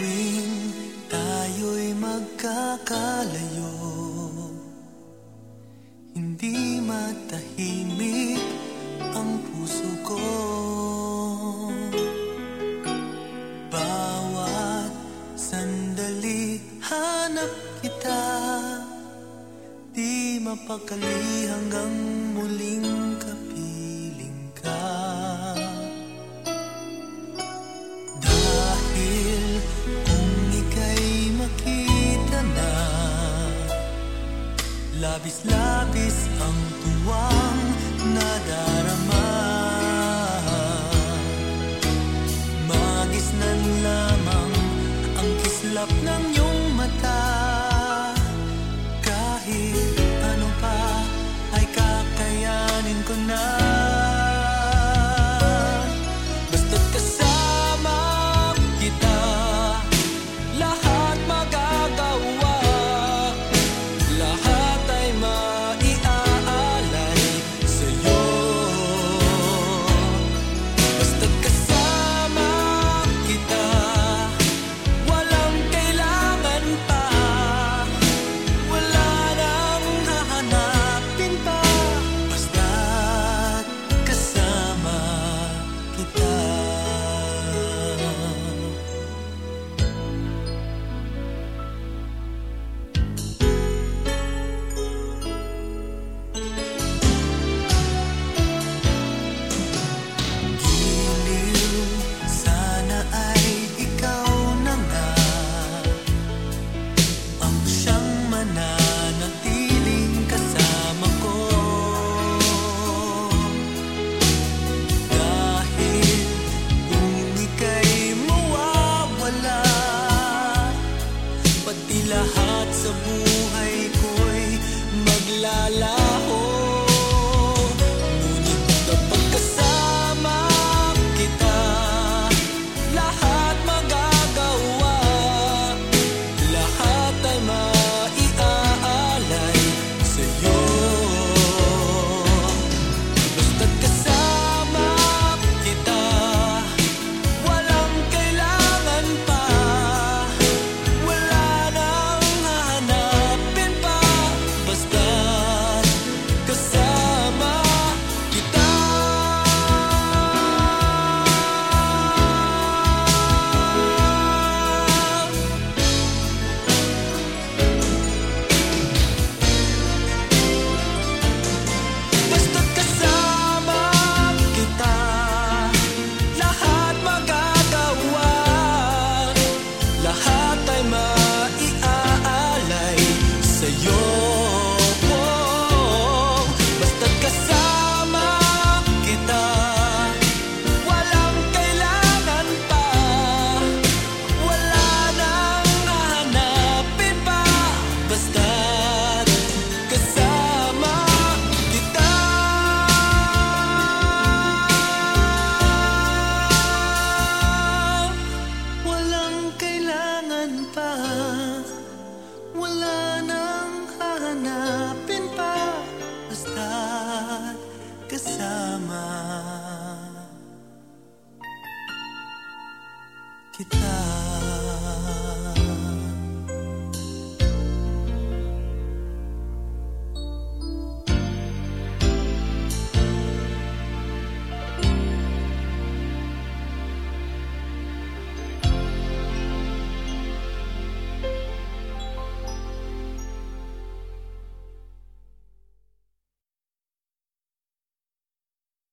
tuwing tayo'y magkakalayo. Hindi matahimik ang puso ko. Bawat sandali hanap kita. Di mapakali hanggang muling Labis-labis ang tuwa. sa buhay ko'y maglalaro